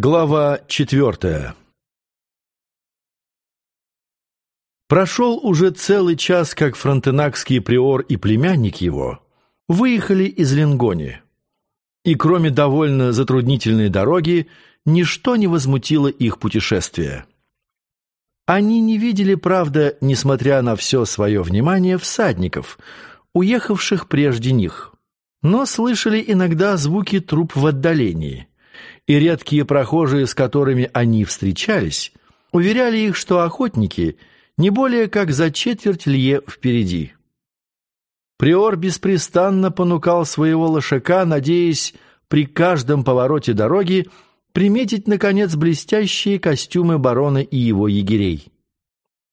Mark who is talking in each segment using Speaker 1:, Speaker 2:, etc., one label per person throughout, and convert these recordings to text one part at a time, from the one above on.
Speaker 1: Глава четвертая Прошел уже целый час, как фронтенакский приор и племянник его выехали из Ленгони. И кроме довольно затруднительной дороги, ничто не возмутило их путешествие. Они не видели, правда, несмотря на все свое внимание, всадников, уехавших прежде них, но слышали иногда звуки труп в отдалении – и редкие прохожие, с которыми они встречались, уверяли их, что охотники не более как за четверть лье впереди. Приор беспрестанно понукал своего лошака, надеясь при каждом повороте дороги приметить, наконец, блестящие костюмы барона и его егерей.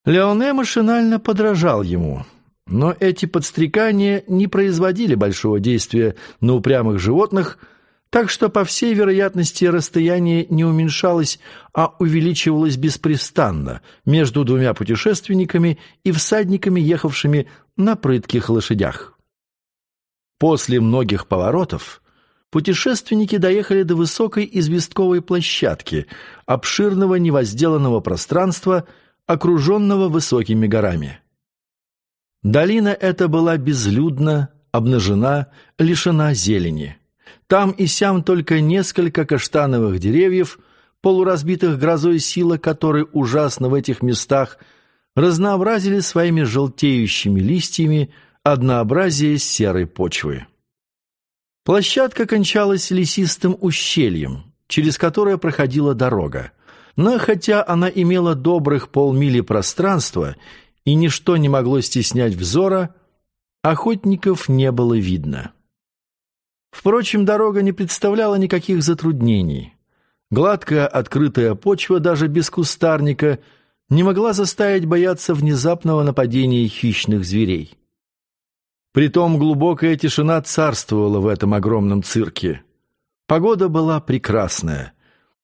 Speaker 1: Леоне машинально подражал ему, но эти подстрекания не производили большого действия на упрямых животных – так что, по всей вероятности, расстояние не уменьшалось, а увеличивалось беспрестанно между двумя путешественниками и всадниками, ехавшими на прытких лошадях. После многих поворотов путешественники доехали до высокой известковой площадки, обширного невозделанного пространства, окруженного высокими горами. Долина эта была безлюдна, обнажена, лишена зелени. Там и сям только несколько каштановых деревьев, полуразбитых грозой сила которой ужасно в этих местах, разнообразили своими желтеющими листьями однообразие серой почвы. Площадка кончалась лесистым ущельем, через которое проходила дорога. Но хотя она имела добрых полмили пространства и ничто не могло стеснять взора, охотников не было видно. Впрочем, дорога не представляла никаких затруднений. Гладкая открытая почва даже без кустарника не могла заставить бояться внезапного нападения хищных зверей. Притом глубокая тишина царствовала в этом огромном цирке. Погода была прекрасная,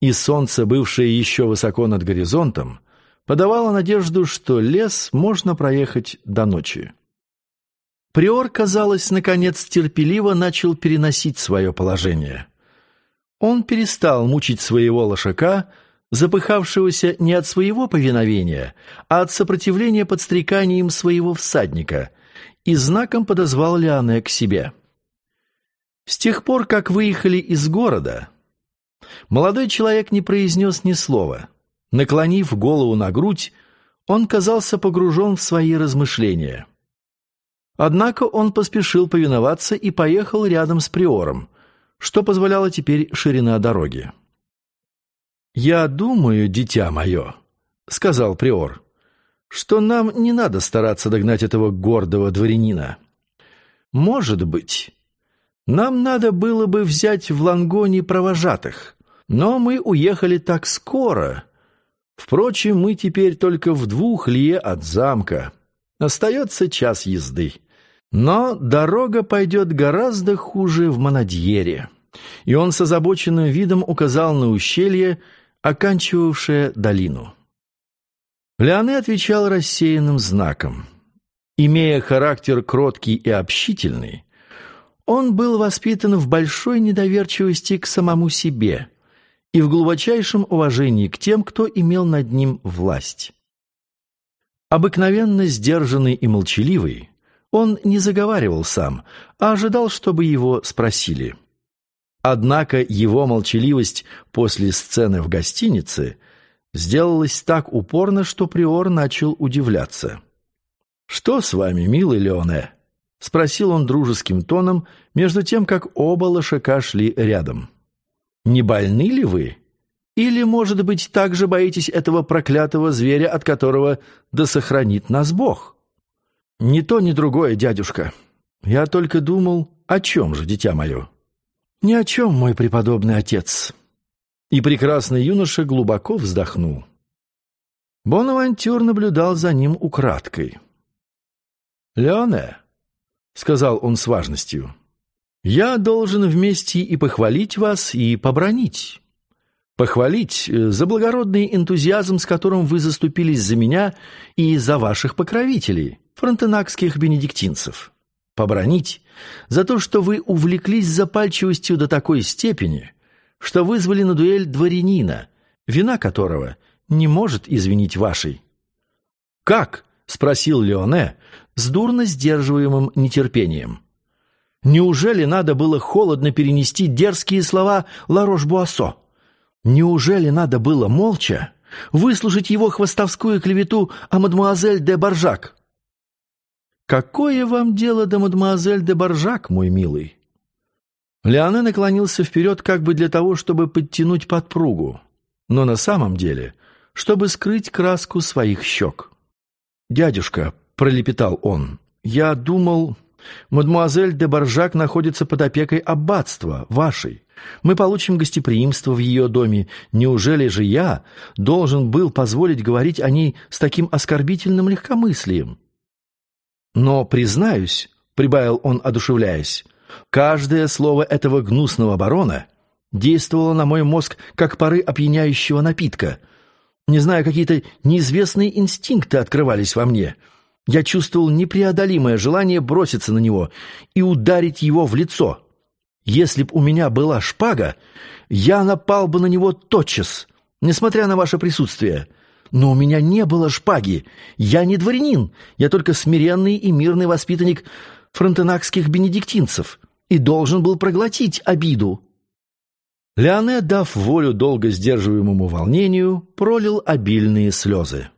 Speaker 1: и солнце, бывшее еще высоко над горизонтом, подавало надежду, что лес можно проехать до ночи. Приор, казалось, наконец терпеливо начал переносить свое положение. Он перестал мучить своего лошака, запыхавшегося не от своего повиновения, а от сопротивления подстреканием своего всадника, и знаком подозвал Леоне к себе. С тех пор, как выехали из города, молодой человек не произнес ни слова. Наклонив голову на грудь, он казался погружен в свои размышления. Однако он поспешил повиноваться и поехал рядом с приором, что позволяло теперь ширина дороги. «Я думаю, дитя мое», — сказал приор, — «что нам не надо стараться догнать этого гордого дворянина. Может быть, нам надо было бы взять в Лангоне провожатых, но мы уехали так скоро. Впрочем, мы теперь только в двух лье от замка. Остается час езды. Но дорога пойдет гораздо хуже в Монадьере. И он с озабоченным видом указал на ущелье, оканчивавшее долину. Леоне отвечал рассеянным знаком. Имея характер кроткий и общительный, он был воспитан в большой недоверчивости к самому себе и в глубочайшем уважении к тем, кто имел над ним власть. Обыкновенно сдержанный и молчаливый, он не заговаривал сам, а ожидал, чтобы его спросили. Однако его молчаливость после сцены в гостинице сделалась так упорно, что Приор начал удивляться. «Что с вами, милый Леоне?» — спросил он дружеским тоном, между тем, как оба лошака шли рядом. «Не больны ли вы? Или, может быть, также боитесь этого проклятого зверя, от которого да сохранит нас Бог?» «Ни то, ни другое, дядюшка. Я только думал, о чем же, дитя мое?» «Ни о чем, мой преподобный отец». И прекрасный юноша глубоко вздохнул. Бонавантюр наблюдал за ним украдкой. «Леоне», — сказал он с важностью, — «я должен вместе и похвалить вас, и побронить. Похвалить э, за благородный энтузиазм, с которым вы заступились за меня и за ваших покровителей, фронтенакских бенедиктинцев. Побронить за то, что вы увлеклись запальчивостью до такой степени, что вызвали на дуэль дворянина, вина которого не может извинить вашей». «Как?» — спросил Леоне с дурно сдерживаемым нетерпением. «Неужели надо было холодно перенести дерзкие слова Ларош-Буассо? Неужели надо было молча выслушать его хвостовскую клевету о мадемуазель де Баржак?» «Какое вам дело до мадемуазель де Баржак, мой милый?» Леоне наклонился вперед как бы для того, чтобы подтянуть подпругу, но на самом деле, чтобы скрыть краску своих щек. «Дядюшка», — пролепетал он, — «я думал, мадемуазель де Баржак находится под опекой аббатства, вашей. Мы получим гостеприимство в ее доме. Неужели же я должен был позволить говорить о ней с таким оскорбительным легкомыслием?» «Но, признаюсь», — прибавил он, одушевляясь, Каждое слово этого гнусного барона действовало на мой мозг, как пары опьяняющего напитка. Не знаю, какие-то неизвестные инстинкты открывались во мне. Я чувствовал непреодолимое желание броситься на него и ударить его в лицо. Если б у меня была шпага, я напал бы на него тотчас, несмотря на ваше присутствие. Но у меня не было шпаги. Я не дворянин, я только смиренный и мирный воспитанник фронтенакских бенедиктинцев и должен был проглотить обиду. Леоне, дав волю долго сдерживаемому волнению, пролил обильные слезы.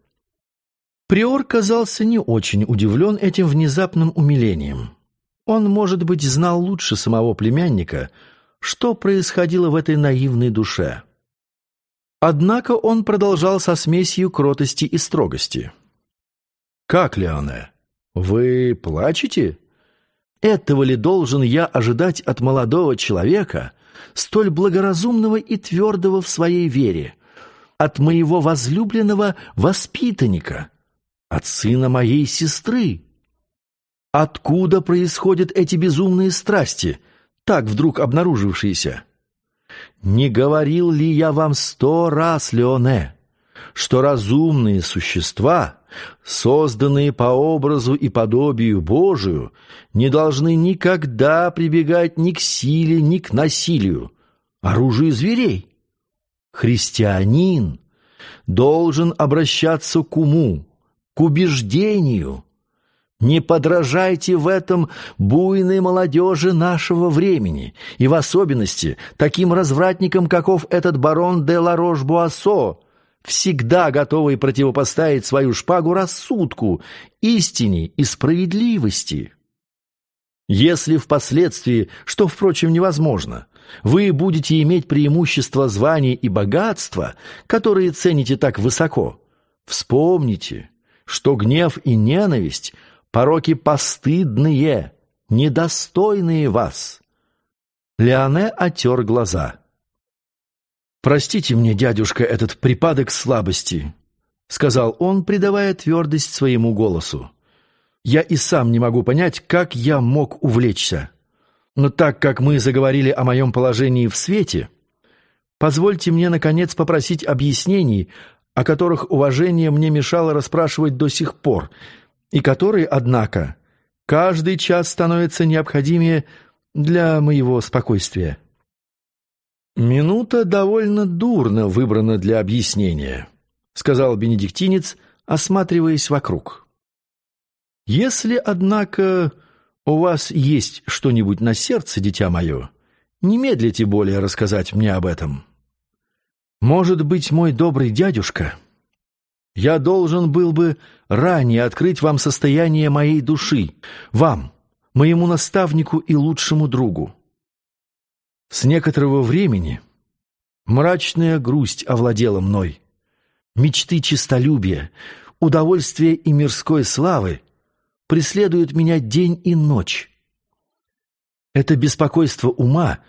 Speaker 1: Приор казался не очень удивлен этим внезапным умилением. Он, может быть, знал лучше самого племянника, что происходило в этой наивной душе. Однако он продолжал со смесью кротости и строгости. «Как, Леоне, вы плачете?» Этого ли должен я ожидать от молодого человека, столь благоразумного и твердого в своей вере, от моего возлюбленного воспитанника, от сына моей сестры? Откуда происходят эти безумные страсти, так вдруг обнаружившиеся? Не говорил ли я вам сто раз, Леоне, что разумные существа — созданные по образу и подобию Божию, не должны никогда прибегать ни к силе, ни к насилию, оружию зверей. Христианин должен обращаться к уму, к убеждению. Не подражайте в этом буйной молодежи нашего времени, и в особенности таким развратникам, каков этот барон де Ларош-Буассо, всегда готовый противопоставить свою шпагу рассудку, истине и справедливости. Если впоследствии, что, впрочем, невозможно, вы будете иметь преимущество звания и богатства, которые цените так высоко, вспомните, что гнев и ненависть – пороки постыдные, недостойные вас. Леоне отер глаза – «Простите мне, дядюшка, этот припадок слабости», — сказал он, придавая твердость своему голосу. «Я и сам не могу понять, как я мог увлечься. Но так как мы заговорили о моем положении в свете, позвольте мне, наконец, попросить объяснений, о которых уважение мне мешало расспрашивать до сих пор, и которые, однако, каждый час становятся необходимее для моего спокойствия». «Минута довольно дурно выбрана для объяснения», — сказал бенедиктинец, осматриваясь вокруг. «Если, однако, у вас есть что-нибудь на сердце, дитя мое, не медлите более рассказать мне об этом. Может быть, мой добрый дядюшка, я должен был бы ранее открыть вам состояние моей души, вам, моему наставнику и лучшему другу. С некоторого времени мрачная грусть овладела мной. Мечты честолюбия, удовольствия и мирской славы преследуют меня день и ночь. Это беспокойство ума,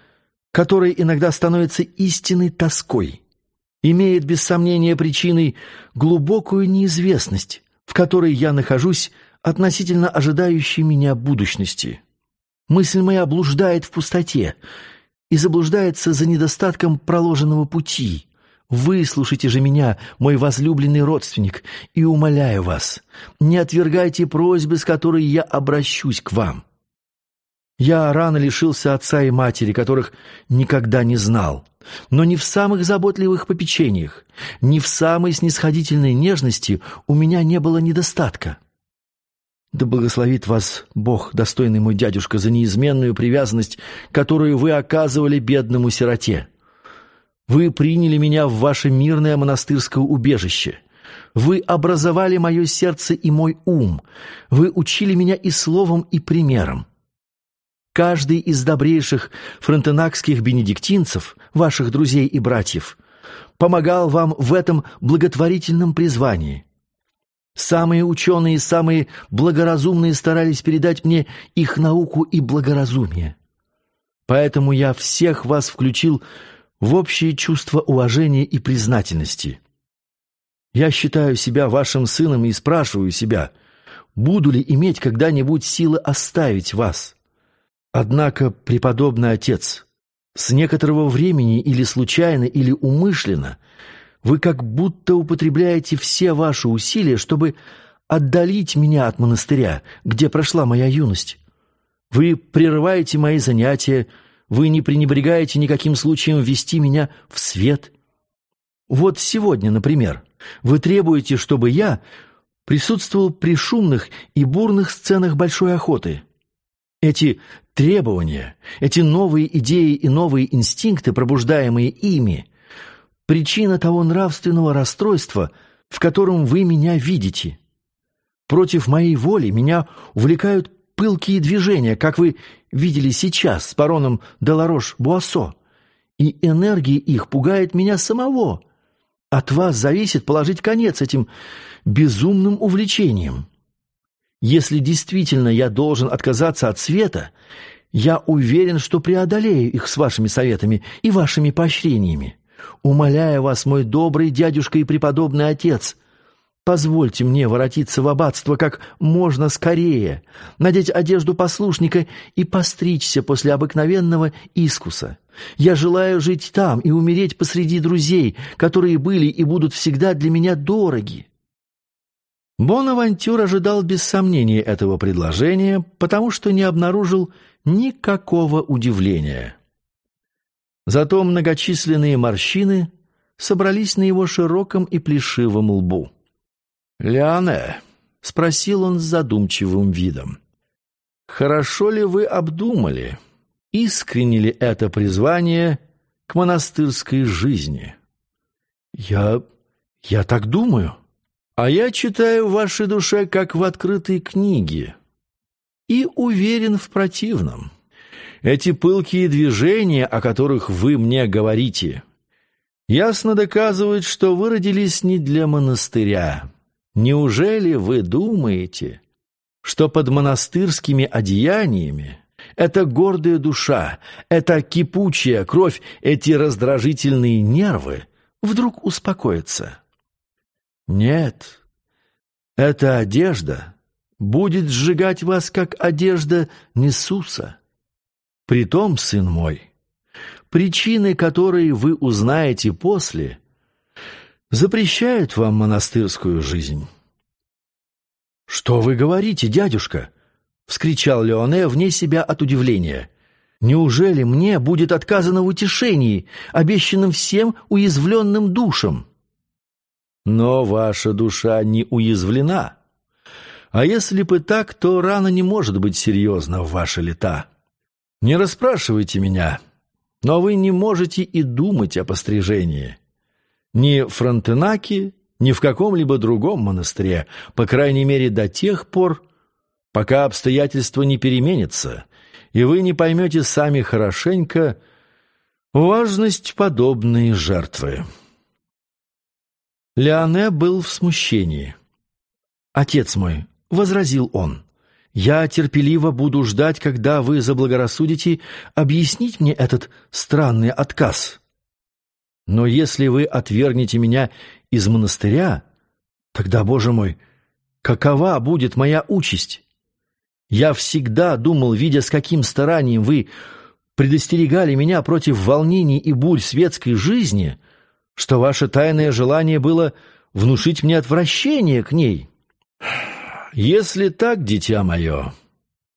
Speaker 1: которое иногда становится истинной тоской, имеет без сомнения причиной глубокую неизвестность, в которой я нахожусь относительно ожидающей меня будущности. Мысль моя блуждает в пустоте, и заблуждается за недостатком проложенного пути. Выслушайте же меня, мой возлюбленный родственник, и умоляю вас, не отвергайте просьбы, с которой я обращусь к вам. Я рано лишился отца и матери, которых никогда не знал. Но не в самых заботливых попечениях, ни в самой снисходительной нежности у меня не было недостатка. Да благословит вас Бог, достойный мой дядюшка, за неизменную привязанность, которую вы оказывали бедному сироте. Вы приняли меня в ваше мирное монастырское убежище. Вы образовали мое сердце и мой ум. Вы учили меня и словом, и примером. Каждый из добрейших фронтенакских бенедиктинцев, ваших друзей и братьев, помогал вам в этом благотворительном призвании. Самые ученые самые благоразумные старались передать мне их науку и благоразумие. Поэтому я всех вас включил в общее чувство уважения и признательности. Я считаю себя вашим сыном и спрашиваю себя, буду ли иметь когда-нибудь силы оставить вас. Однако, преподобный отец, с некоторого времени или случайно, или умышленно, вы как будто употребляете все ваши усилия, чтобы отдалить меня от монастыря, где прошла моя юность. Вы прерываете мои занятия, вы не пренебрегаете никаким случаем ввести меня в свет. Вот сегодня, например, вы требуете, чтобы я присутствовал при шумных и бурных сценах большой охоты. Эти требования, эти новые идеи и новые инстинкты, пробуждаемые ими, причина того нравственного расстройства, в котором вы меня видите. Против моей воли меня увлекают пылкие движения, как вы видели сейчас с пароном Деларош-Буассо, и энергия их пугает меня самого. От вас зависит положить конец этим безумным увлечениям. Если действительно я должен отказаться от света, я уверен, что преодолею их с вашими советами и вашими поощрениями. Умоляю вас, мой добрый дядюшка и преподобный отец, Позвольте мне воротиться в аббатство как можно скорее, надеть одежду послушника и постричься после обыкновенного искуса. Я желаю жить там и умереть посреди друзей, которые были и будут всегда для меня дороги. Бонавантюр ожидал без сомнения этого предложения, потому что не обнаружил никакого удивления. Зато многочисленные морщины собрались на его широком и плешивом лбу. «Лиане», — спросил он с задумчивым видом, — «хорошо ли вы обдумали, искренне ли это призвание к монастырской жизни?» «Я... я так думаю. А я читаю в вашей душе, как в открытой книге, и уверен в противном. Эти пылкие движения, о которых вы мне говорите, ясно доказывают, что вы родились не для монастыря». Неужели вы думаете, что под монастырскими одеяниями эта гордая душа, эта кипучая кровь, эти раздражительные нервы вдруг успокоятся? Нет, эта одежда будет сжигать вас, как одежда Несуса. Притом, сын мой, причины, которые вы узнаете после – запрещают вам монастырскую жизнь». «Что вы говорите, дядюшка?» — вскричал Леоне вне себя от удивления. «Неужели мне будет отказано в утешении, обещанном всем уязвленным душам?» «Но ваша душа не уязвлена. А если бы так, то рана не может быть серьезна в ваши лета. Не расспрашивайте меня, но вы не можете и думать о пострижении». Ни в Фронтенаке, ни в каком-либо другом монастыре, по крайней мере до тех пор, пока обстоятельства не переменятся, и вы не поймете сами хорошенько важность подобной жертвы. Леоне был в смущении. «Отец мой», — возразил он, — «я терпеливо буду ждать, когда вы заблагорассудите объяснить мне этот странный отказ». Но если вы отвергнете меня из монастыря, тогда, Боже мой, какова будет моя участь? Я всегда думал, видя, с каким старанием вы предостерегали меня против волнений и бурь светской жизни, что ваше тайное желание было внушить мне отвращение к ней. Если так, дитя мое,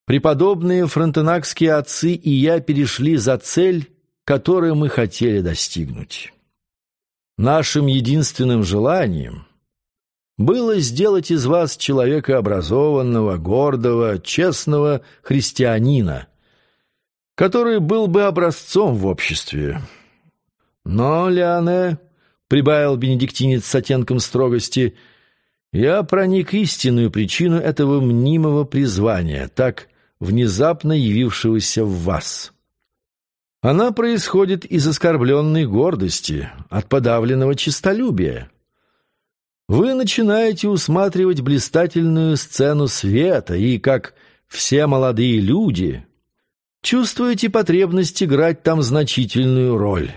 Speaker 1: преподобные фронтенакские отцы и я перешли за цель которое мы хотели достигнуть. Нашим единственным желанием было сделать из вас человека образованного, гордого, честного христианина, который был бы образцом в обществе. Но, Леоне, — прибавил бенедиктинец с оттенком строгости, — я проник истинную причину этого мнимого призвания, так внезапно явившегося в вас. Она происходит из оскорбленной гордости, от подавленного честолюбия. Вы начинаете усматривать блистательную сцену света и, как все молодые люди, чувствуете потребность играть там значительную роль,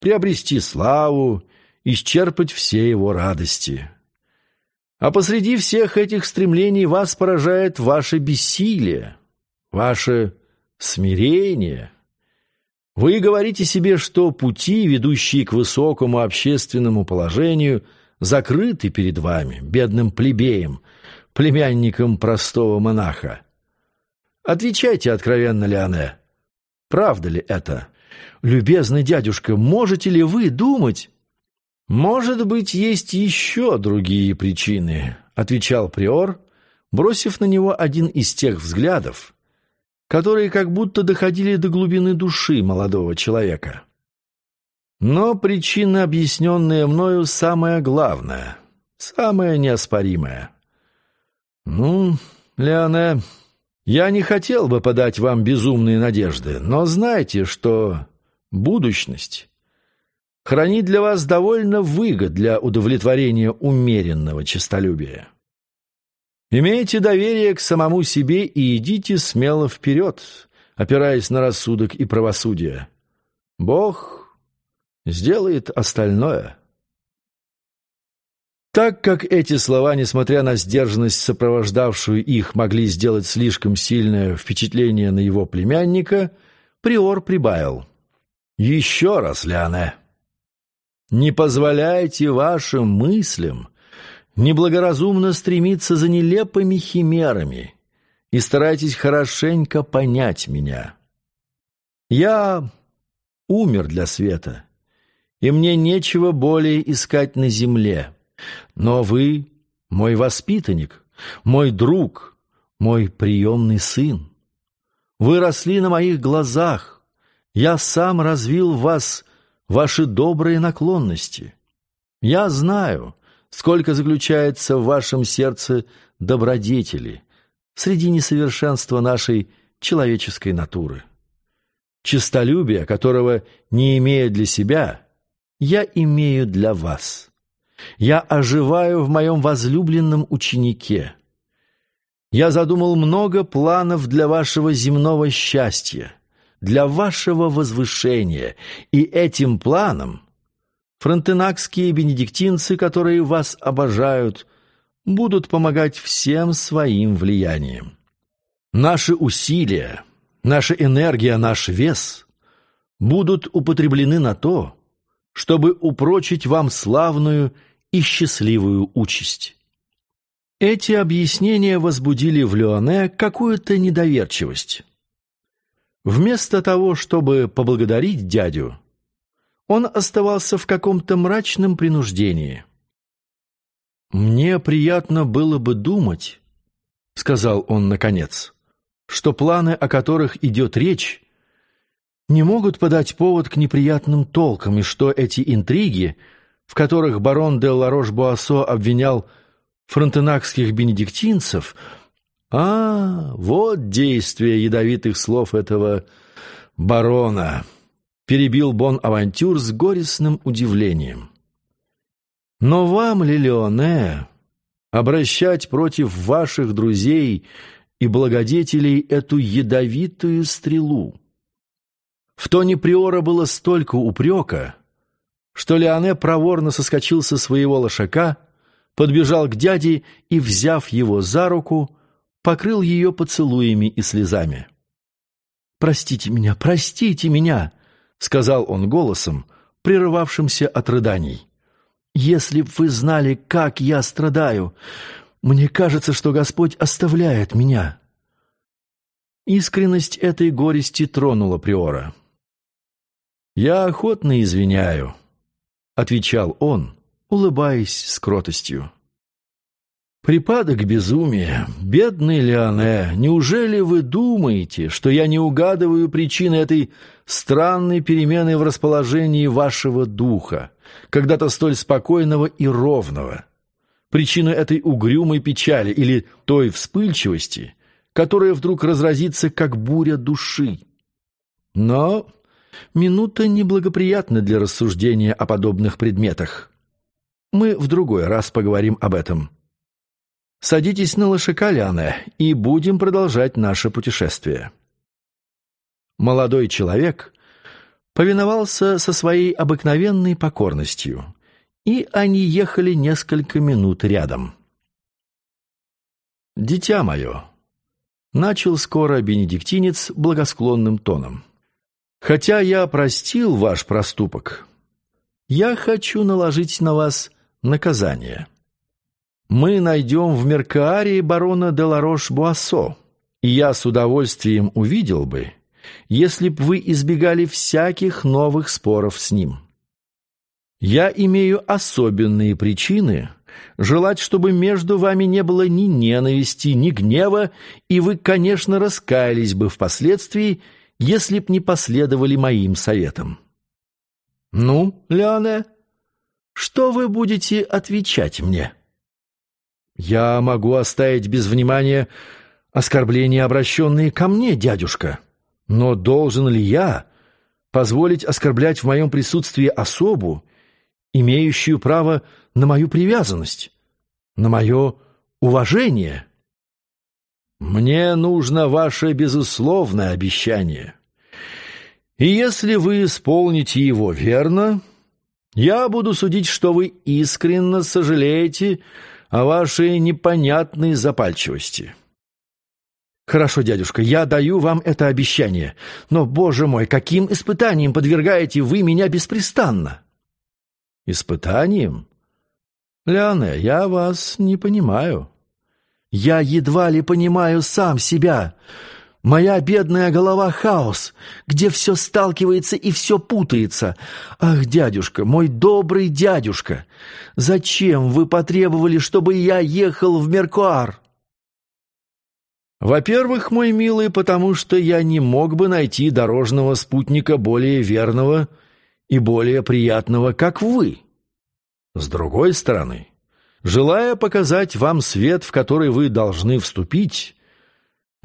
Speaker 1: приобрести славу, исчерпать все его радости. А посреди всех этих стремлений вас поражает ваше бессилие, ваше смирение – вы говорите себе, что пути, ведущие к высокому общественному положению, закрыты перед вами, бедным плебеем, племянником простого монаха. Отвечайте откровенно, Леоне, правда ли это? Любезный дядюшка, можете ли вы думать? Может быть, есть еще другие причины, отвечал приор, бросив на него один из тех взглядов, которые как будто доходили до глубины души молодого человека. Но причина, объясненная мною, самая главная, самая неоспоримая. Ну, Леоне, я не хотел бы подать вам безумные надежды, но знайте, что будущность хранит для вас довольно выгод для удовлетворения умеренного честолюбия. Имейте доверие к самому себе и идите смело вперед, опираясь на рассудок и правосудие. Бог сделает остальное. Так как эти слова, несмотря на сдержанность, сопровождавшую их, могли сделать слишком сильное впечатление на его племянника, Приор прибавил. «Еще раз, Леоне, не позволяйте вашим мыслям неблагоразумно стремиться за нелепыми химерами и старайтесь хорошенько понять меня. Я умер для света, и мне нечего более искать на земле, но вы — мой воспитанник, мой друг, мой приемный сын. Вы росли на моих глазах, я сам развил вас ваши добрые наклонности. Я знаю, сколько заключается в вашем сердце добродетели среди несовершенства нашей человеческой натуры. Чистолюбие, которого не имея для себя, я имею для вас. Я оживаю в моем возлюбленном ученике. Я задумал много планов для вашего земного счастья, для вашего возвышения, и этим планом Фронтенакские бенедиктинцы, которые вас обожают, будут помогать всем своим влиянием. Наши усилия, наша энергия, наш вес будут употреблены на то, чтобы упрочить вам славную и счастливую участь. Эти объяснения возбудили в Леоне какую-то недоверчивость. Вместо того, чтобы поблагодарить дядю, он оставался в каком-то мрачном принуждении. «Мне приятно было бы думать», — сказал он наконец, «что планы, о которых идет речь, не могут подать повод к неприятным толкам, и что эти интриги, в которых барон де Ларош-Буассо обвинял фронтенакских бенедиктинцев, а, вот действие ядовитых слов этого барона» перебил Бон Авантюр с горестным удивлением. Но вам ли, Леоне, обращать против ваших друзей и благодетелей эту ядовитую стрелу? В тоне Приора было столько упрека, что Леоне проворно соскочил со своего лошака, подбежал к дяде и, взяв его за руку, покрыл ее поцелуями и слезами. «Простите меня, простите меня!» — сказал он голосом, прерывавшимся от рыданий. «Если б вы знали, как я страдаю, мне кажется, что Господь оставляет меня». Искренность этой горести тронула Приора. «Я охотно извиняю», — отвечал он, улыбаясь с кротостью. «Припадок безумия. Бедный Леоне, неужели вы думаете, что я не угадываю причины этой странной перемены в расположении вашего духа, когда-то столь спокойного и ровного? Причину этой угрюмой печали или той вспыльчивости, которая вдруг разразится, как буря души? Но минута неблагоприятна для рассуждения о подобных предметах. Мы в другой раз поговорим об этом». Садитесь на лошака, Лиане, и будем продолжать наше путешествие. Молодой человек повиновался со своей обыкновенной покорностью, и они ехали несколько минут рядом. «Дитя мое», — начал скоро бенедиктинец благосклонным тоном, «хотя я простил ваш проступок, я хочу наложить на вас наказание» мы найдем в Меркаарии барона де Ларош-Буассо, и я с удовольствием увидел бы, если б вы избегали всяких новых споров с ним. Я имею особенные причины желать, чтобы между вами не было ни ненависти, ни гнева, и вы, конечно, раскаялись бы впоследствии, если б не последовали моим советам. Ну, Леоне, что вы будете отвечать мне?» «Я могу оставить без внимания оскорбления, обращенные ко мне, дядюшка. Но должен ли я позволить оскорблять в моем присутствии особу, имеющую право на мою привязанность, на мое уважение?» «Мне нужно ваше безусловное обещание. И если вы исполните его верно, я буду судить, что вы искренне сожалеете о вашей непонятной запальчивости. Хорошо, дядюшка, я даю вам это обещание, но, боже мой, каким испытанием подвергаете вы меня беспрестанно? Испытанием? Леоне, я вас не понимаю. Я едва ли понимаю сам себя. Моя бедная голова — хаос, где все сталкивается и все путается. Ах, дядюшка, мой добрый дядюшка, зачем вы потребовали, чтобы я ехал в Меркуар? Во-первых, мой милый, потому что я не мог бы найти дорожного спутника более верного и более приятного, как вы. С другой стороны, желая показать вам свет, в который вы должны вступить,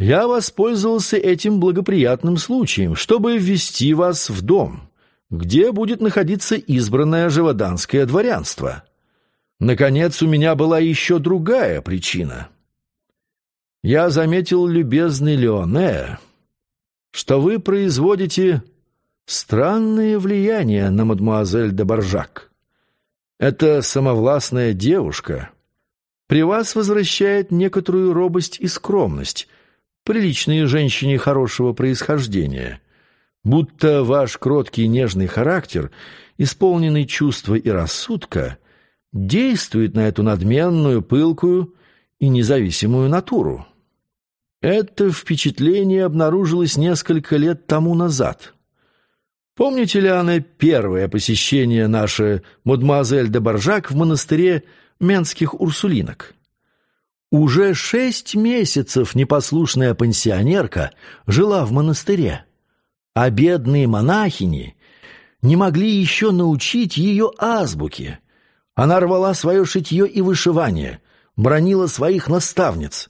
Speaker 1: я воспользовался этим благоприятным случаем, чтобы ввести вас в дом, где будет находиться избранное живоданское дворянство. Наконец, у меня была еще другая причина. Я заметил, любезный Леоне, что вы производите странное влияние на мадемуазель де Боржак. Эта самовластная девушка при вас возвращает некоторую робость и скромность — приличные женщине хорошего происхождения, будто ваш кроткий нежный характер, исполненный чувства и рассудка, действует на эту надменную, пылкую и независимую натуру. Это впечатление обнаружилось несколько лет тому назад. Помните ли, Анна, первое посещение наше мадемуазель де Боржак в монастыре Менских Урсулинок? Уже шесть месяцев непослушная пансионерка жила в монастыре, а бедные монахини не могли еще научить ее азбуке. Она рвала свое шитье и вышивание, бронила своих наставниц.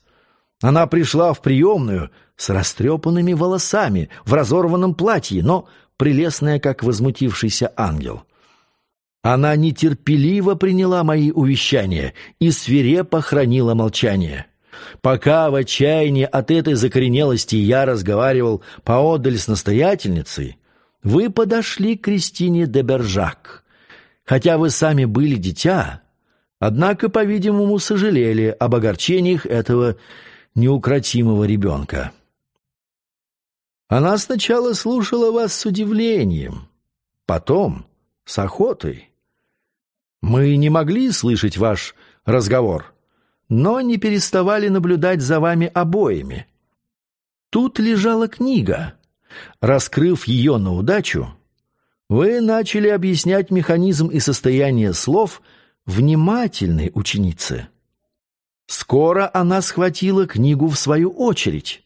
Speaker 1: Она пришла в приемную с растрепанными волосами, в разорванном платье, но прелестная, как возмутившийся ангел — она нетерпеливо приняла мои увещания и свирепо хранила молчание. Пока в отчаянии от этой закоренелости я разговаривал поодаль с настоятельницей, вы подошли к Кристине де Бержак. Хотя вы сами были дитя, однако, по-видимому, сожалели об огорчениях этого неукротимого ребенка. Она сначала слушала вас с удивлением, потом с охотой. Мы не могли слышать ваш разговор, но не переставали наблюдать за вами обоими. Тут лежала книга. Раскрыв ее на удачу, Вы начали объяснять механизм и состояние слов внимательной ученице. Скоро она схватила книгу в свою очередь.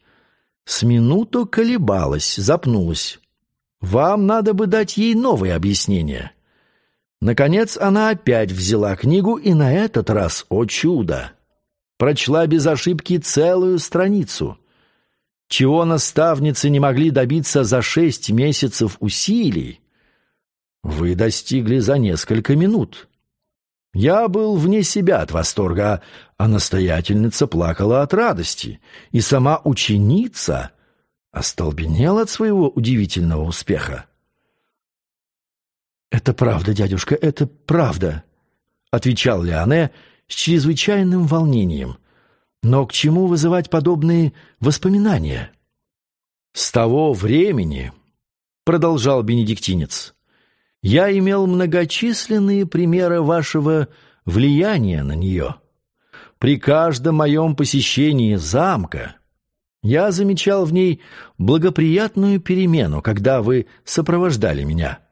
Speaker 1: С минуту колебалась, запнулась. Вам надо бы дать ей новое объяснение. Наконец она опять взяла книгу и на этот раз, о чудо, прочла без ошибки целую страницу. Чего наставницы не могли добиться за шесть месяцев усилий, вы достигли за несколько минут. Я был вне себя от восторга, а настоятельница плакала от радости, и сама ученица остолбенела от своего удивительного успеха. «Это правда, дядюшка, это правда», — отвечал Леоне с чрезвычайным волнением. «Но к чему вызывать подобные воспоминания?» «С того времени», — продолжал бенедиктинец, — «я имел многочисленные примеры вашего влияния на нее. При каждом моем посещении замка я замечал в ней благоприятную перемену, когда вы сопровождали меня».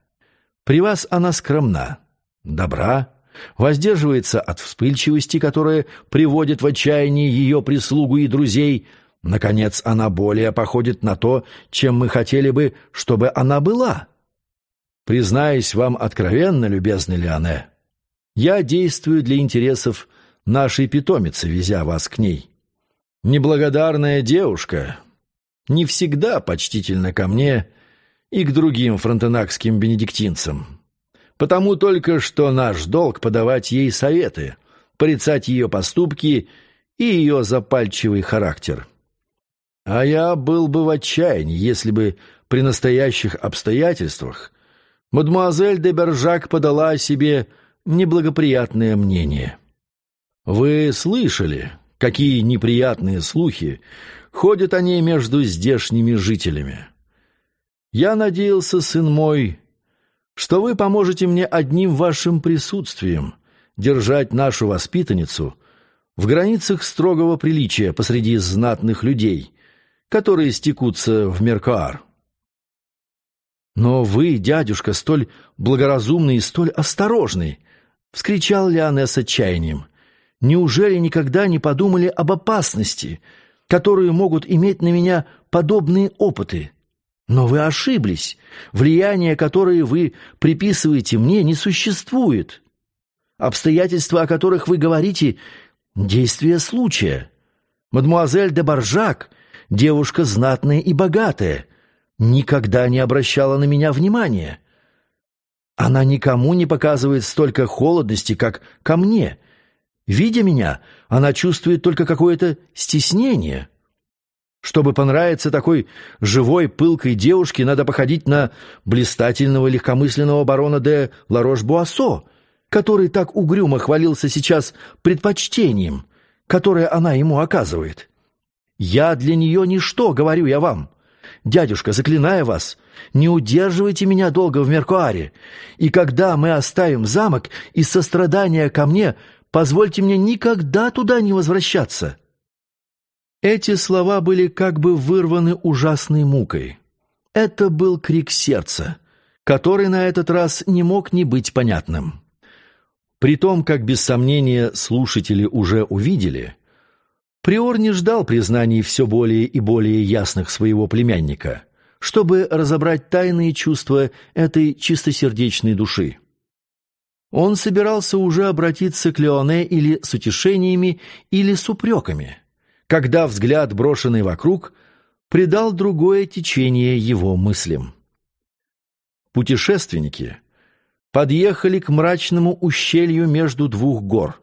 Speaker 1: При вас она скромна, добра, воздерживается от вспыльчивости, которая приводит в отчаяние ее прислугу и друзей. Наконец, она более походит на то, чем мы хотели бы, чтобы она была. Признаюсь вам откровенно, любезный Леоне, я действую для интересов нашей питомицы, везя вас к ней. Неблагодарная девушка не всегда почтительна ко мне и к другим фронтенакским бенедиктинцам. Потому только что наш долг подавать ей советы, порицать ее поступки и ее запальчивый характер. А я был бы в отчаянии, если бы при настоящих обстоятельствах мадемуазель де Бержак подала о себе неблагоприятное мнение. Вы слышали, какие неприятные слухи ходят о ней между здешними жителями. Я надеялся, сын мой, что вы поможете мне одним вашим присутствием держать нашу воспитанницу в границах строгого приличия посреди знатных людей, которые стекутся в Меркуар. «Но вы, дядюшка, столь благоразумный и столь осторожный!» — вскричал Леоне с отчаянием. «Неужели никогда не подумали об опасности, которую могут иметь на меня подобные опыты?» Но вы ошиблись. Влияние, которое вы приписываете мне, не существует. Обстоятельства, о которых вы говорите, — действие случая. Мадмуазель де Баржак, девушка знатная и богатая, никогда не обращала на меня внимания. Она никому не показывает столько холодности, как ко мне. Видя меня, она чувствует только какое-то стеснение — чтобы понравиться такой живой, пылкой девушке, надо походить на блистательного легкомысленного барона де Ларош-Буассо, который так угрюмо хвалился сейчас предпочтением, которое она ему оказывает. Я для нее ничто, говорю я вам. Дядюшка, заклинаю вас, не удерживайте меня долго в Меркуаре, и когда мы оставим замок из сострадания ко мне, позвольте мне никогда туда не возвращаться». Эти слова были как бы вырваны ужасной мукой. Это был крик сердца, который на этот раз не мог не быть понятным. При том, как без сомнения слушатели уже увидели, Приор не ждал признаний все более и более ясных своего племянника, чтобы разобрать тайные чувства этой чистосердечной души. Он собирался уже обратиться к Леоне или с утешениями, или с упреками – когда взгляд, брошенный вокруг, придал другое течение его мыслям. Путешественники подъехали к мрачному ущелью между двух гор,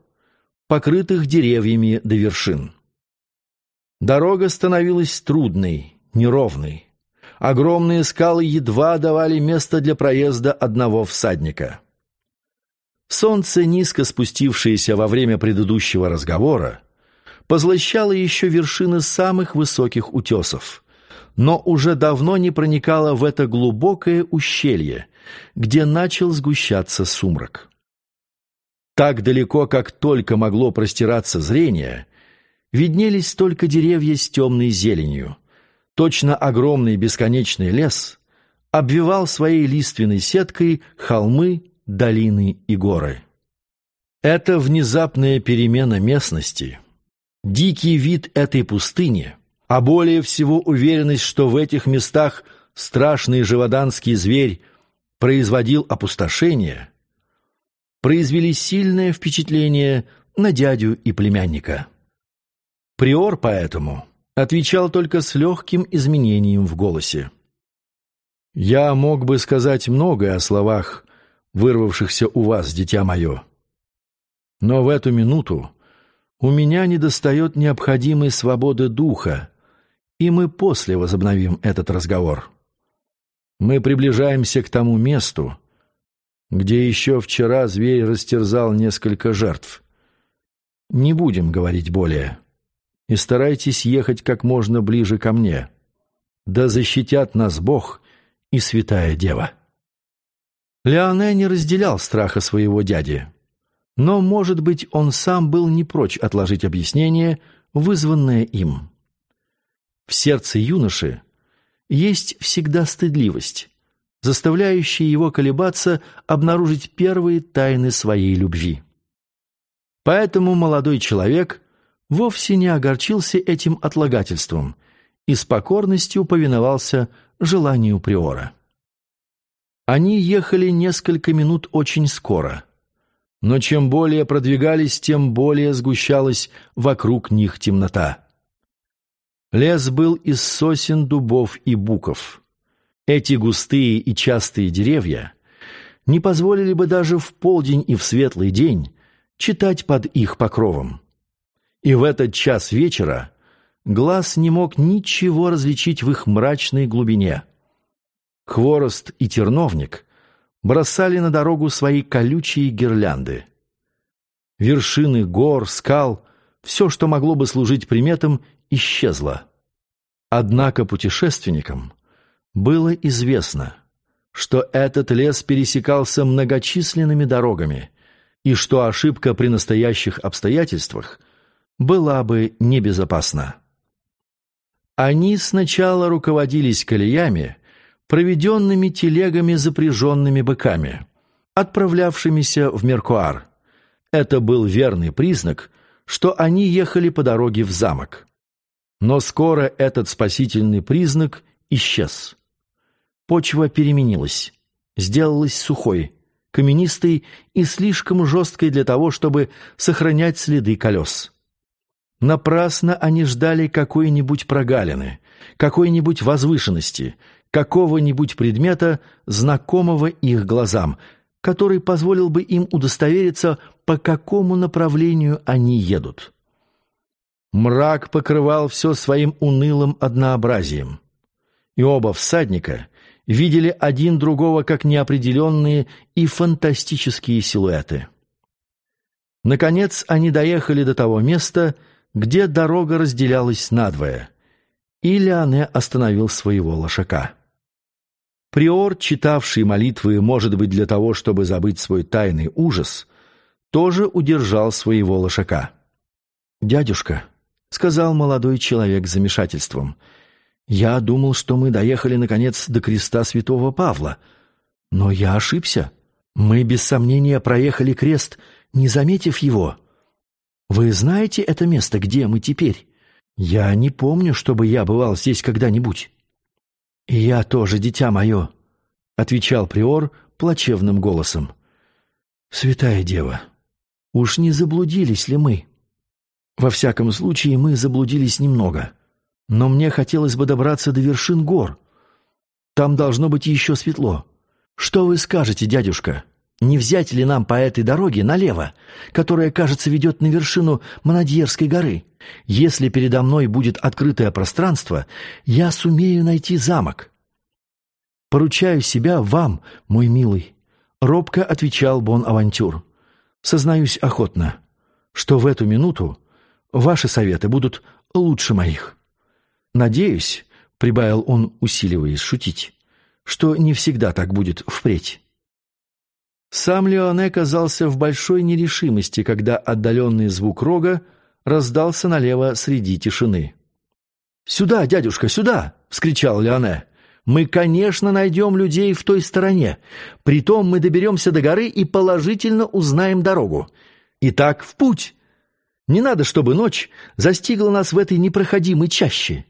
Speaker 1: покрытых деревьями до вершин. Дорога становилась трудной, неровной. Огромные скалы едва давали место для проезда одного всадника. Солнце, низко спустившееся во время предыдущего разговора, позлощала еще вершины самых высоких утесов, но уже давно не проникала в это глубокое ущелье, где начал сгущаться сумрак. Так далеко, как только могло простираться зрение, виднелись только деревья с темной зеленью, точно огромный бесконечный лес, обвивал своей лиственной сеткой холмы, долины и горы. Эта внезапная перемена местности, дикий вид этой пустыни, а более всего уверенность, что в этих местах страшный живоданский зверь производил опустошение, произвели сильное впечатление на дядю и племянника. Приор поэтому отвечал только с легким изменением в голосе. «Я мог бы сказать многое о словах, вырвавшихся у вас, дитя мое. Но в эту минуту у меня недостает необходимой свободы духа, и мы после возобновим этот разговор. Мы приближаемся к тому месту, где еще вчера зверь растерзал несколько жертв. Не будем говорить более. И старайтесь ехать как можно ближе ко мне. Да защитят нас Бог и Святая Дева». Леоне не разделял страха своего дяди. Но, может быть, он сам был не прочь отложить объяснение, вызванное им. В сердце юноши есть всегда стыдливость, заставляющая его колебаться обнаружить первые тайны своей любви. Поэтому молодой человек вовсе не огорчился этим отлагательством и с покорностью повиновался желанию приора. Они ехали несколько минут очень скоро, но чем более продвигались, тем более сгущалась вокруг них темнота. Лес был из сосен, дубов и буков. Эти густые и частые деревья не позволили бы даже в полдень и в светлый день читать под их покровом. И в этот час вечера глаз не мог ничего различить в их мрачной глубине. Хворост и терновник бросали на дорогу свои колючие гирлянды. Вершины гор, скал, все, что могло бы служить приметом, исчезло. Однако путешественникам было известно, что этот лес пересекался многочисленными дорогами и что ошибка при настоящих обстоятельствах была бы небезопасна. Они сначала руководились колеями, проведенными телегами, запряженными быками, отправлявшимися в Меркуар. Это был верный признак, что они ехали по дороге в замок. Но скоро этот спасительный признак исчез. Почва переменилась, сделалась сухой, каменистой и слишком жесткой для того, чтобы сохранять следы колес. Напрасно они ждали какой-нибудь прогалины, какой-нибудь возвышенности, какого-нибудь предмета, знакомого их глазам, который позволил бы им удостовериться, по какому направлению они едут. Мрак покрывал все своим унылым однообразием, и оба всадника видели один другого как неопределенные и фантастические силуэты. Наконец они доехали до того места, где дорога разделялась надвое, и Леоне остановил своего лошака. Приор, читавший молитвы, может быть, для того, чтобы забыть свой тайный ужас, тоже удержал своего лошака. «Дядюшка», — сказал молодой человек с замешательством, — «я думал, что мы доехали, наконец, до креста святого Павла. Но я ошибся. Мы, без сомнения, проехали крест, не заметив его. Вы знаете это место, где мы теперь? Я не помню, чтобы я бывал здесь когда-нибудь». «И я тоже, дитя мое», — отвечал приор плачевным голосом. «Святая Дева, уж не заблудились ли мы? Во всяком случае, мы заблудились немного, но мне хотелось бы добраться до вершин гор. Там должно быть еще светло. Что вы скажете, дядюшка?» Не взять ли нам по этой дороге налево, которая, кажется, ведет на вершину Монадьерской горы? Если передо мной будет открытое пространство, я сумею найти замок. Поручаю себя вам, мой милый, робко отвечал Бон-Авантюр. Сознаюсь охотно, что в эту минуту ваши советы будут лучше моих. Надеюсь, прибавил он, усиливаясь шутить, что не всегда так будет впредь. Сам Леоне казался в большой нерешимости, когда отдаленный звук рога раздался налево среди тишины. «Сюда, дядюшка, сюда!» — вскричал Леоне. Мы, конечно, найдем людей в той стороне. Притом мы доберемся до горы и положительно узнаем дорогу. Итак, в путь. Не надо, чтобы ночь застигла нас в этой непроходимой чаще».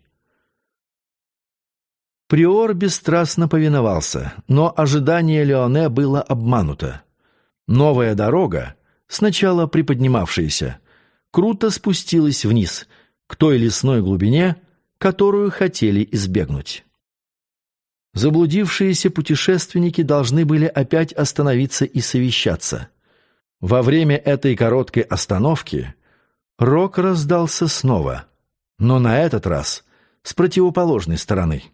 Speaker 1: Приор бесстрастно повиновался, но ожидание Леоне было обмануто. Новая дорога, сначала приподнимавшаяся, круто спустилась вниз, к той лесной глубине, которую хотели избегнуть. Заблудившиеся путешественники должны были опять остановиться и совещаться. Во время этой короткой остановки рок раздался снова, но на этот раз с противоположной стороны.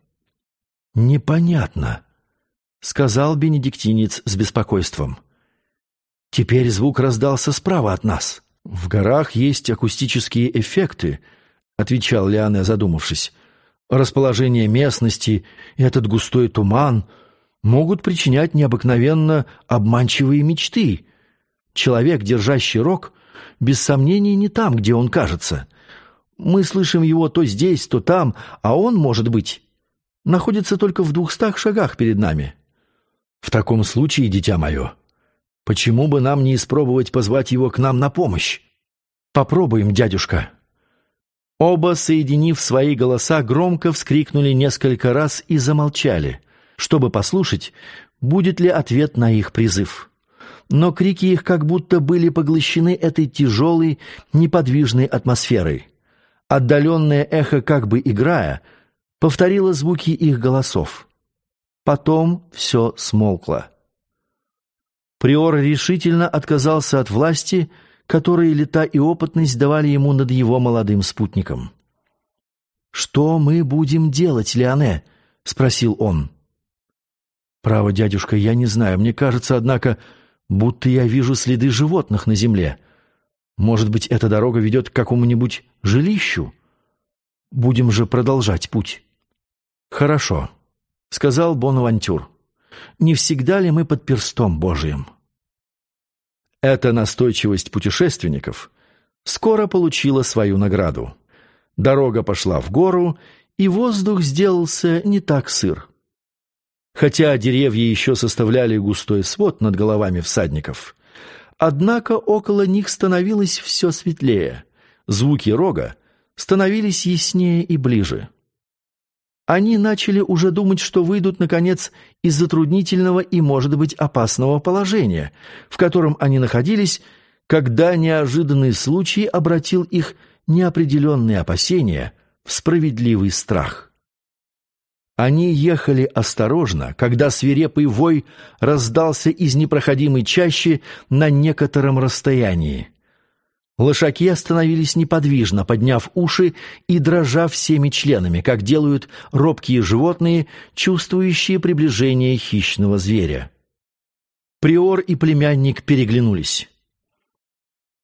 Speaker 1: «Непонятно», — сказал бенедиктинец с беспокойством. «Теперь звук раздался справа от нас». «В горах есть акустические эффекты», — отвечал Лиане, задумавшись. «Расположение местности и этот густой туман могут причинять необыкновенно обманчивые мечты. Человек, держащий рог, без сомнений не там, где он кажется. Мы слышим его то здесь, то там, а он, может быть, находится только в двухстах шагах перед нами. В таком случае, дитя мое, почему бы нам не испробовать позвать его к нам на помощь? Попробуем, дядюшка». Оба, соединив свои голоса, громко вскрикнули несколько раз и замолчали, чтобы послушать, будет ли ответ на их призыв. Но крики их как будто были поглощены этой тяжелой, неподвижной атмосферой. Отдаленное эхо, как бы играя, — повторила звуки их голосов. Потом все смолкло. Приор решительно отказался от власти, которые лета и опытность давали ему над его молодым спутником. «Что мы будем делать, Леоне?» — спросил он. «Право, дядюшка, я не знаю. Мне кажется, однако, будто я вижу следы животных на земле. Может быть, эта дорога ведет к какому-нибудь жилищу? Будем же продолжать путь». «Хорошо», — сказал Бонавантюр. «Не всегда ли мы под перстом Божиим?» Эта настойчивость путешественников скоро получила свою награду. Дорога пошла в гору, и воздух сделался не так сыр. Хотя деревья еще составляли густой свод над головами всадников, однако около них становилось все светлее, звуки рога становились яснее и ближе. Они начали уже думать, что выйдут, наконец, из затруднительного и, может быть, опасного положения, в котором они находились, когда неожиданный случай обратил их неопределенные опасения в справедливый страх. Они ехали осторожно, когда свирепый вой раздался из непроходимой чащи на некотором расстоянии. Лошаки остановились неподвижно, подняв уши и дрожа всеми членами, как делают робкие животные, чувствующие приближение хищного зверя. Приор и племянник переглянулись.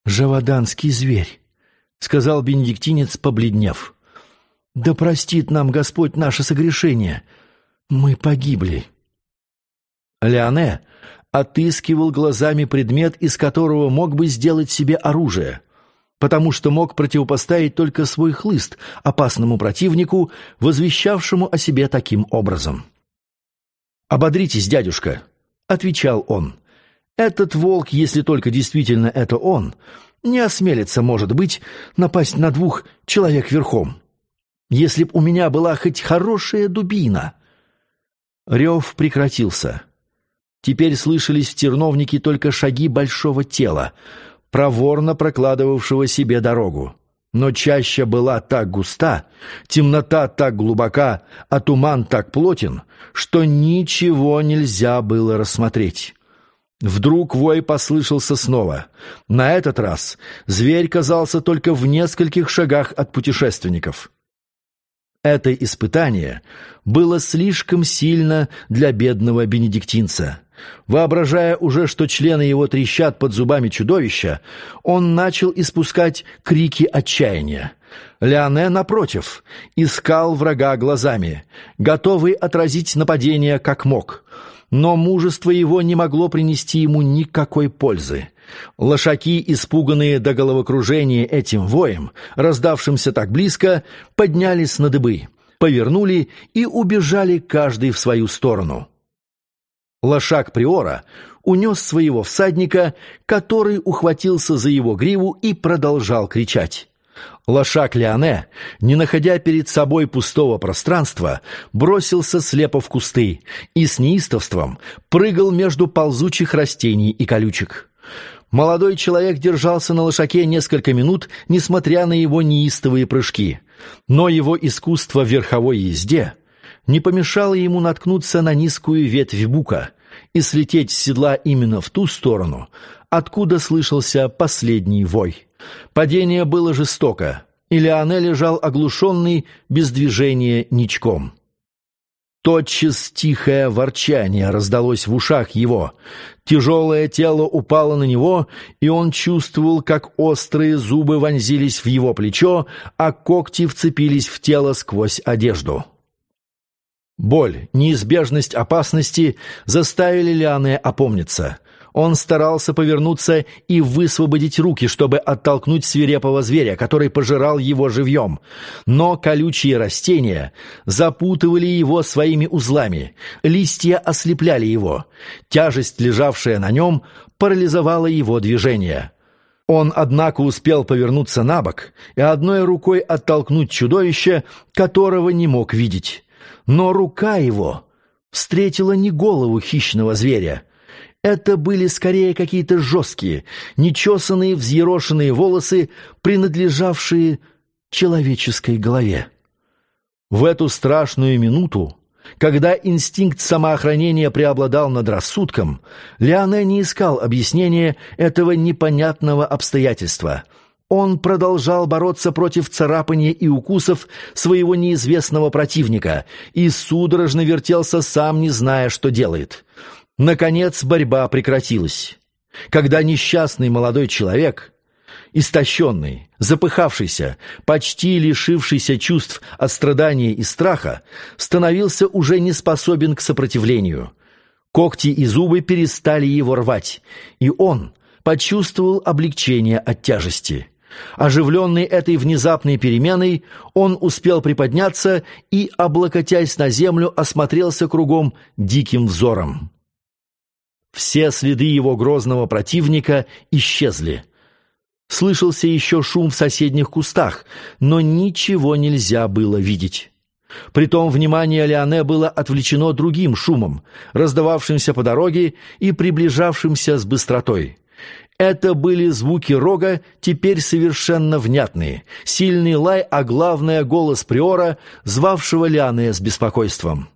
Speaker 1: «Жаваданский зверь», — сказал бенедиктинец, побледнев. «Да простит нам Господь наше согрешение. Мы погибли». Леоне отыскивал глазами предмет, из которого мог бы сделать себе оружие потому что мог противопоставить только свой хлыст опасному противнику, возвещавшему о себе таким образом. «Ободритесь, дядюшка», — отвечал он. «Этот волк, если только действительно это он, не осмелится, может быть, напасть на двух человек верхом. Если б у меня была хоть хорошая дубина». Рев прекратился. Теперь слышались в терновнике только шаги большого тела — проворно прокладывавшего себе дорогу. Но чаще была так густа, темнота так глубока, а туман так плотен, что ничего нельзя было рассмотреть. Вдруг вой послышался снова. На этот раз зверь казался только в нескольких шагах от путешественников. Это испытание было слишком сильно для бедного бенедиктинца. Воображая уже, что члены его трещат под зубами чудовища, он начал испускать крики отчаяния. Леоне, напротив, искал врага глазами, готовый отразить нападение как мог. Но мужество его не могло принести ему никакой пользы. Лошаки, испуганные до головокружения этим воем, раздавшимся так близко, поднялись на дыбы. повернули и убежали каждый в свою сторону. Лошак Приора унес своего всадника, который ухватился за его гриву и продолжал кричать. Лошак Леоне, не находя перед собой пустого пространства, бросился слепо в кусты и с неистовством прыгал между ползучих растений и колючек. Молодой человек держался на лошаке несколько минут, несмотря на его неистовые прыжки. Но его искусство в верховой езде не помешало ему наткнуться на низкую ветвь бука и слететь с седла именно в ту сторону, откуда слышался последний вой. Падение было жестоко, и Леоне лежал оглушенный, без движения ничком. Тотчас тихое ворчание раздалось в ушах его. Тяжелое тело упало на него, и он чувствовал, как острые зубы вонзились в его плечо, а когти вцепились в тело сквозь одежду. Боль, неизбежность опасности заставили Лиане опомниться. Он старался повернуться и высвободить руки, чтобы оттолкнуть свирепого зверя, который пожирал его живьем. Но колючие растения запутывали его своими узлами, листья ослепляли его. Тяжесть, лежавшая на нем, парализовала его движение. Он, однако, успел повернуться на бок и одной рукой оттолкнуть чудовище, которого не мог видеть. Но рука его встретила не голову хищного зверя, это были скорее какие-то жесткие, нечесанные, взъерошенные волосы, принадлежавшие человеческой голове. В эту страшную минуту, когда инстинкт самоохранения преобладал над рассудком, Леоне не искал объяснения этого непонятного обстоятельства. Он продолжал бороться против царапания и укусов своего неизвестного противника и судорожно вертелся, сам не зная, что делает. Наконец борьба прекратилась. Когда несчастный молодой человек, истощенный, запыхавшийся, почти лишившийся чувств от страдания и страха, становился уже не способен к сопротивлению. Когти и зубы перестали его рвать, и он почувствовал облегчение от тяжести. Оживленный этой внезапной переменой, он успел приподняться и, облокотясь на землю, осмотрелся кругом диким взором. Все следы его грозного противника исчезли. Слышался еще шум в соседних кустах, но ничего нельзя было видеть. Притом внимание Леоне было отвлечено другим шумом, раздававшимся по дороге и приближавшимся с быстротой. Это были звуки рога, теперь совершенно внятные, сильный лай, а главное — голос приора, звавшего Лиане с беспокойством.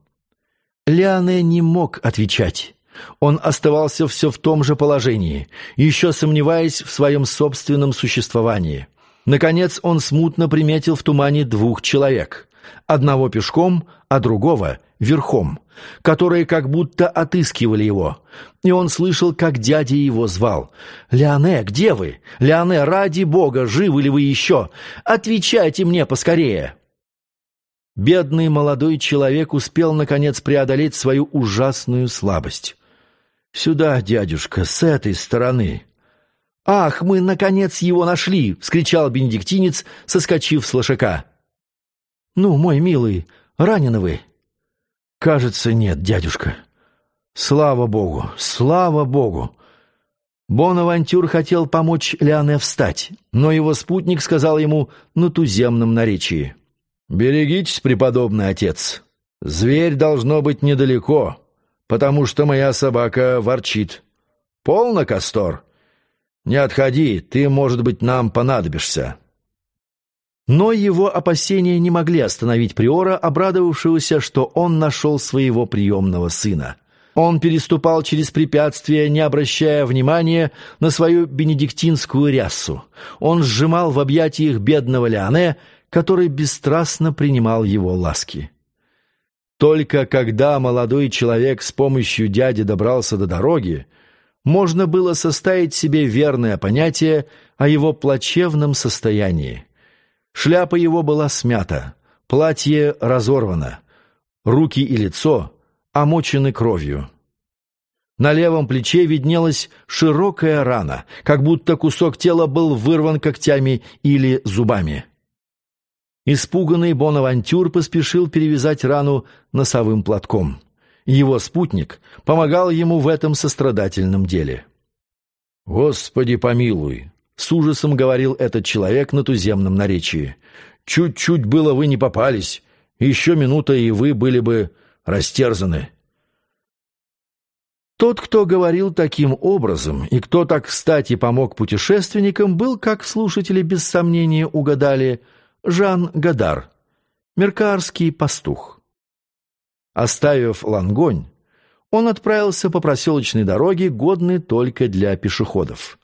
Speaker 1: Лиане не мог отвечать. Он оставался все в том же положении, еще сомневаясь в своем собственном существовании. Наконец он смутно приметил в тумане двух человек. Одного пешком, а другого верхом, которые как будто отыскивали его. И он слышал, как дядя его звал. «Леоне, где вы? Леоне, ради бога, живы ли вы еще? Отвечайте мне поскорее!» Бедный молодой человек успел, наконец, преодолеть свою ужасную слабость. «Сюда, дядюшка, с этой стороны!» «Ах, мы, наконец, его нашли!» — вскричал бенедиктинец, соскочив с лошака. «Ну, мой милый, ранены вы?» «Кажется, нет, дядюшка». «Слава Богу! Слава Богу!» Бонавантюр хотел помочь Леоне встать, но его спутник сказал ему на туземном наречии. «Берегитесь, преподобный отец. Зверь должно быть недалеко потому что моя собака ворчит. Полно, Кастор? Не отходи, ты, может быть, нам понадобишься». Но его опасения не могли остановить Приора, обрадовавшегося, что он нашел своего приемного сына. Он переступал через препятствия, не обращая внимания на свою бенедиктинскую рясу. Он сжимал в объятиях бедного Леоне, который бесстрастно принимал его ласки. Только когда молодой человек с помощью дяди добрался до дороги, можно было составить себе верное понятие о его плачевном состоянии. Шляпа его была смята, платье разорвано, руки и лицо омочены кровью. На левом плече виднелась широкая рана, как будто кусок тела был вырван когтями или зубами. Испуганный Бонавантюр поспешил перевязать рану носовым платком. Его спутник помогал ему в этом сострадательном деле. «Господи помилуй!» — с ужасом говорил этот человек на туземном наречии. «Чуть-чуть было вы не попались. Еще минута, и вы были бы растерзаны». Тот, кто говорил таким образом, и кто так кстати помог путешественникам, был, как слушатели без сомнения угадали, Жан Гадар, меркарский пастух. Оставив Лангонь, он отправился по проселочной дороге, годной только для пешеходов.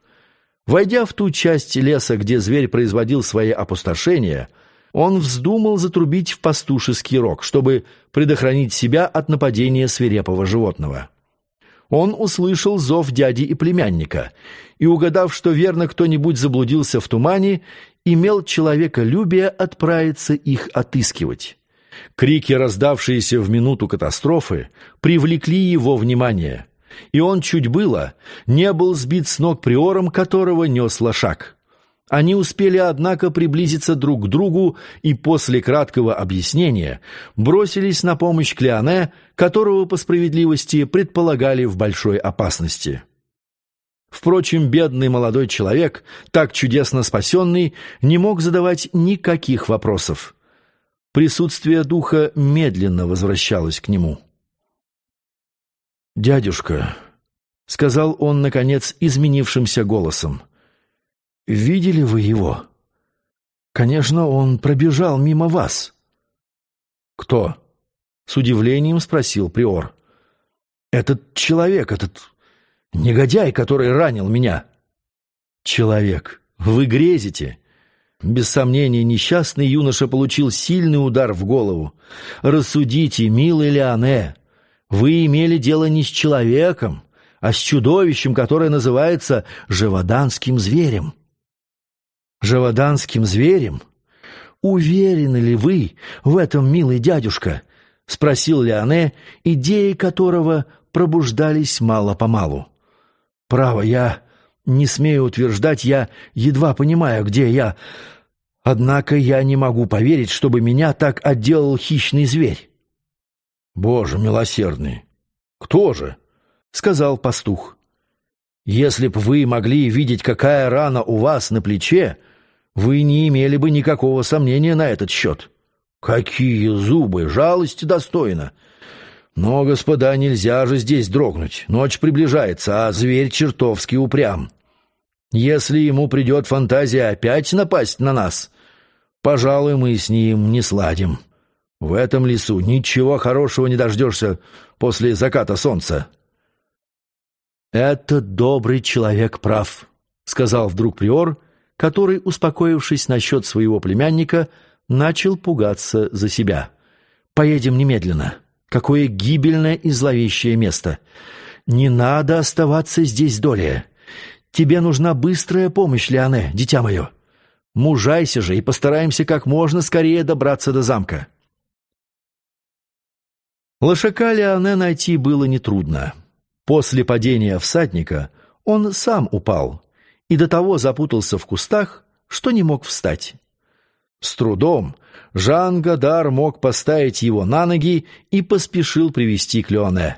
Speaker 1: Войдя в ту часть леса, где зверь производил свои опустошения, он вздумал затрубить в пастушеский рог, чтобы предохранить себя от нападения свирепого животного. Он услышал зов дяди и племянника, и, угадав, что верно кто-нибудь заблудился в тумане, имел человеколюбие отправиться их отыскивать. Крики, раздавшиеся в минуту катастрофы, привлекли его внимание, и он чуть было не был сбит с ног приором, которого нес лошак. Они успели, однако, приблизиться друг к другу и после краткого объяснения бросились на помощь Клеоне, которого, по справедливости, предполагали в большой опасности. Впрочем, бедный молодой человек, так чудесно спасенный, не мог задавать никаких вопросов. Присутствие духа медленно возвращалось к нему. «Дядюшка», — сказал он, наконец, изменившимся голосом, — «видели вы его? Конечно, он пробежал мимо вас». «Кто?» — с удивлением спросил Приор. «Этот человек, этот негодяй, который ранил меня». «Человек, вы грезите?» Без сомнения, несчастный юноша получил сильный удар в голову. Рассудите, милый Леоне, вы имели дело не с человеком, а с чудовищем, которое называется живоданским зверем. Живоданским зверем? Уверены ли вы в этом, милый дядюшка? — спросил Леоне, идеи которого пробуждались мало-помалу. «Право, я не смею утверждать, я едва понимаю, где я, Однако я не могу поверить, чтобы меня так отделал хищный зверь. Боже милосердный! Кто же? Сказал пастух. Если б вы могли видеть, какая рана у вас на плече, вы не имели бы никакого сомнения на этот счет. Какие зубы! Жалости достойно! Но, господа, нельзя же здесь дрогнуть. Ночь приближается, а зверь чертовски упрям. Если ему придет фантазия опять напасть на нас, Пожалуй, мы с ним не сладим. В этом лесу ничего хорошего не дождешься после заката солнца». «Этот добрый человек прав», — сказал вдруг приор, который, успокоившись насчет своего племянника, начал пугаться за себя. «Поедем немедленно. Какое гибельное и зловещее место! Не надо оставаться здесь долее. Тебе нужна быстрая помощь, Леоне, дитя мое. Мужайся же и постараемся как можно скорее добраться до замка. Лошака Леоне найти было нетрудно. После падения всадника он сам упал и до того запутался в кустах, что не мог встать. С трудом Жан Гадар мог поставить его на ноги и поспешил привести к Леоне.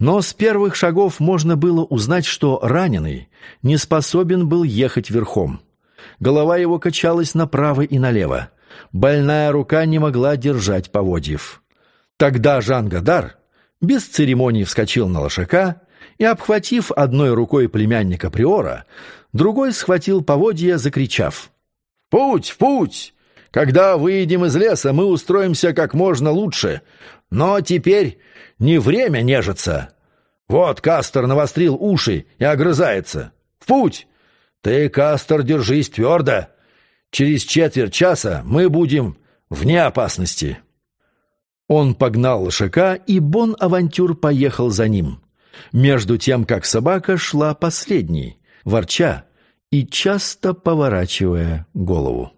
Speaker 1: Но с первых шагов можно было узнать, что раненый не способен был ехать верхом. Голова его качалась направо и налево. Больная рука не могла держать поводьев. Тогда Жан Гадар без церемоний вскочил на лошака и, обхватив одной рукой племянника Приора, другой схватил поводья, закричав. «Путь, путь! Когда выйдем из леса, мы устроимся как можно лучше. Но теперь не время нежиться. Вот Кастер навострил уши и огрызается. В путь! Ты, Кастер, держись твердо. Через четверть часа мы будем вне опасности». Он погнал лошака, и Бон-Авантюр поехал за ним. Между тем, как собака шла последней, ворча и часто поворачивая голову.